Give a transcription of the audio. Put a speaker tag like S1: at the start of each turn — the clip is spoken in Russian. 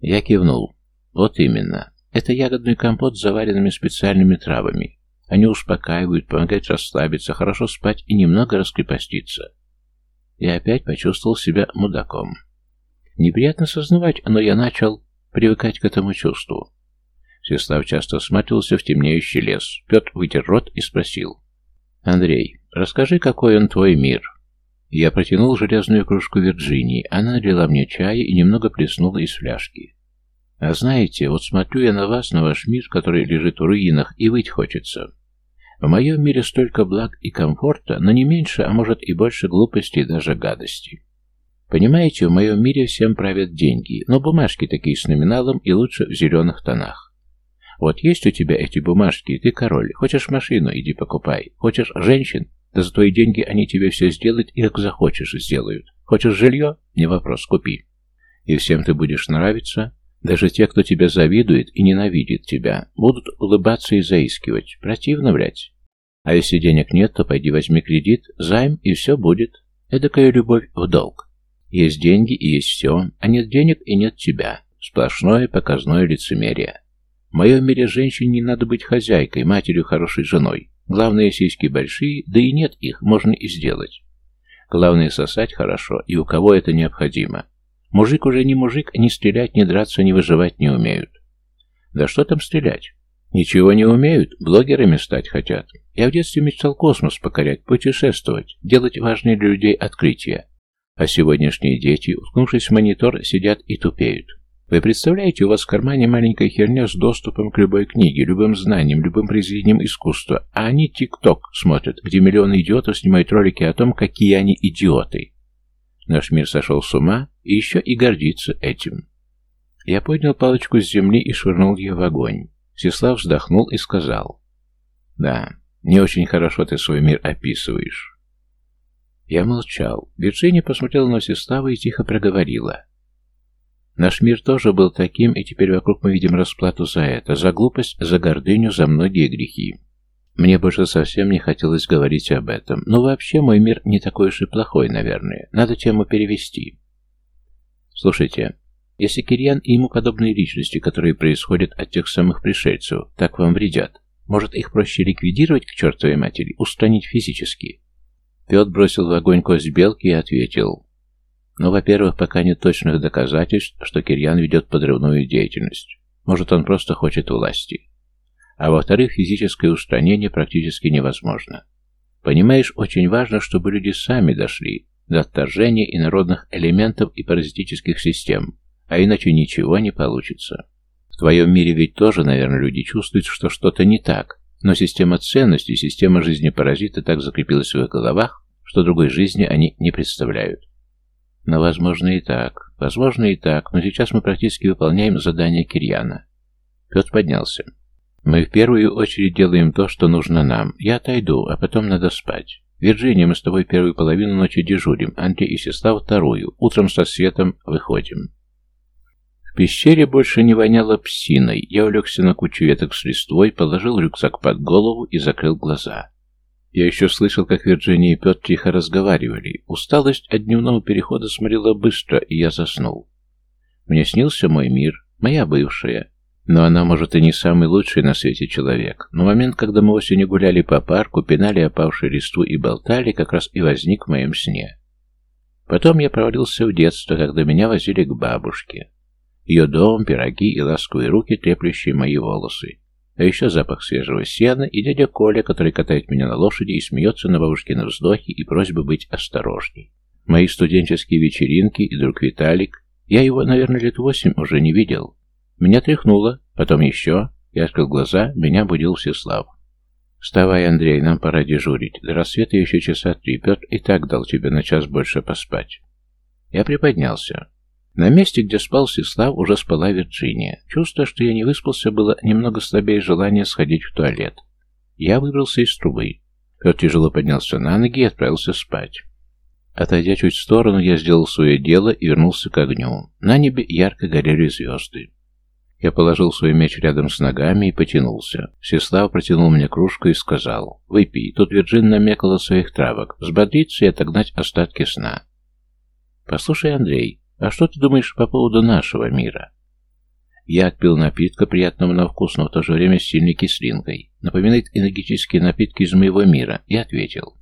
S1: Я кивнул. Вот именно. Это ягодный компот с заваренными специальными травами. Они успокаивают, помогают расслабиться, хорошо спать и немного раскрепоститься. Я опять почувствовал себя мудаком. Неприятно сознавать, но я начал привыкать к этому чувству. Всеслав часто осматривался в темнеющий лес. Петр вытер рот и спросил. «Андрей, расскажи, какой он твой мир?» Я протянул железную кружку Вирджинии. Она налила мне чая и немного плеснула из фляжки. «А знаете, вот смотрю я на вас, на ваш мир, который лежит в руинах, и выть хочется. В моем мире столько благ и комфорта, но не меньше, а может и больше глупости и даже гадости. Понимаете, в моем мире всем правят деньги, но бумажки такие с номиналом и лучше в зеленых тонах. Вот есть у тебя эти бумажки, ты король. Хочешь машину, иди покупай. Хочешь женщин, да за твои деньги они тебе все сделают и как захочешь сделают. Хочешь жилье? Не вопрос, купи. И всем ты будешь нравиться, даже те, кто тебя завидует и ненавидит тебя, будут улыбаться и заискивать. Противно, блядь. А если денег нет, то пойди возьми кредит, займ, и все будет. Эдакая любовь в долг. Есть деньги и есть все, а нет денег и нет тебя. Сплошное показное лицемерие. В моем мире женщине не надо быть хозяйкой, матерью, хорошей женой. Главное, сиськи большие, да и нет их, можно и сделать. Главное, сосать хорошо, и у кого это необходимо. Мужик уже не мужик, ни стрелять, ни драться, ни выживать не умеют. Да что там стрелять? Ничего не умеют, блогерами стать хотят. Я в детстве мечтал космос покорять, путешествовать, делать важные для людей открытия. А сегодняшние дети, уткнувшись в монитор, сидят и тупеют. Вы представляете, у вас в кармане маленькая херня с доступом к любой книге, любым знаниям, любым произведениям искусства, а они ТикТок смотрят, где миллионы идиотов снимают ролики о том, какие они идиоты. Наш мир сошел с ума и еще и гордится этим. Я поднял палочку с земли и швырнул ее в огонь. Сеслав вздохнул и сказал. «Да, не очень хорошо ты свой мир описываешь». Я молчал. Вирджиния посмотрела на Сеслава и тихо проговорила. Наш мир тоже был таким, и теперь вокруг мы видим расплату за это, за глупость, за гордыню, за многие грехи. Мне больше совсем не хотелось говорить об этом. Но вообще мой мир не такой уж и плохой, наверное. Надо тему перевести. Слушайте, если Кирьян и ему подобные личности, которые происходят от тех самых пришельцев, так вам вредят, может их проще ликвидировать к чертовой матери, устранить физически? Петр бросил в огонь кость белки и ответил. Ну, во-первых, пока нет точных доказательств, что Кирьян ведет подрывную деятельность. Может, он просто хочет власти а во-вторых, физическое устранение практически невозможно. Понимаешь, очень важно, чтобы люди сами дошли до отторжения инородных элементов и паразитических систем, а иначе ничего не получится. В твоем мире ведь тоже, наверное, люди чувствуют, что что-то не так, но система ценностей, система жизни паразита так закрепилась в их головах, что другой жизни они не представляют. Но возможно и так, возможно и так, но сейчас мы практически выполняем задание Кирьяна. Петр поднялся. Мы в первую очередь делаем то, что нужно нам. Я отойду, а потом надо спать. Вирджиния, мы с тобой первую половину ночи дежурим, Андрей и сестра вторую. Утром со светом выходим. В пещере больше не воняло псиной. Я улегся на кучу веток с листвой, положил рюкзак под голову и закрыл глаза. Я еще слышал, как Вирджиния и Петр тихо разговаривали. Усталость от дневного перехода сморила быстро, и я заснул. Мне снился мой мир, моя бывшая, но она, может, и не самый лучший на свете человек. Но момент, когда мы осенью гуляли по парку, пинали опавшую листву и болтали, как раз и возник в моем сне. Потом я провалился в детство, когда меня возили к бабушке. Ее дом, пироги и ласковые руки, треплющие мои волосы. А еще запах свежего сена и дядя Коля, который катает меня на лошади и смеется на бабушкины вздохи и просьбы быть осторожней. Мои студенческие вечеринки и друг Виталик. Я его, наверное, лет восемь уже не видел. Меня тряхнуло, потом еще. Я открыл глаза, меня будил Всеслав. «Вставай, Андрей, нам пора дежурить. До рассвета еще часа три. Петр и так дал тебе на час больше поспать». Я приподнялся. На месте, где спал Всеслав, уже спала Вирджиния. Чувство, что я не выспался, было немного слабее желания сходить в туалет. Я выбрался из трубы. Петр тяжело поднялся на ноги и отправился спать. Отойдя чуть в сторону, я сделал свое дело и вернулся к огню. На небе ярко горели звезды. Я положил свой меч рядом с ногами и потянулся. Сеслав протянул мне кружку и сказал, «Выпей, тут Вирджин намекала своих травок, взбодриться и отогнать остатки сна». «Послушай, Андрей, а что ты думаешь по поводу нашего мира?» Я отпил напитка, приятного на вкус, но в то же время с сильной кислинкой. Напоминает энергетические напитки из моего мира, и ответил.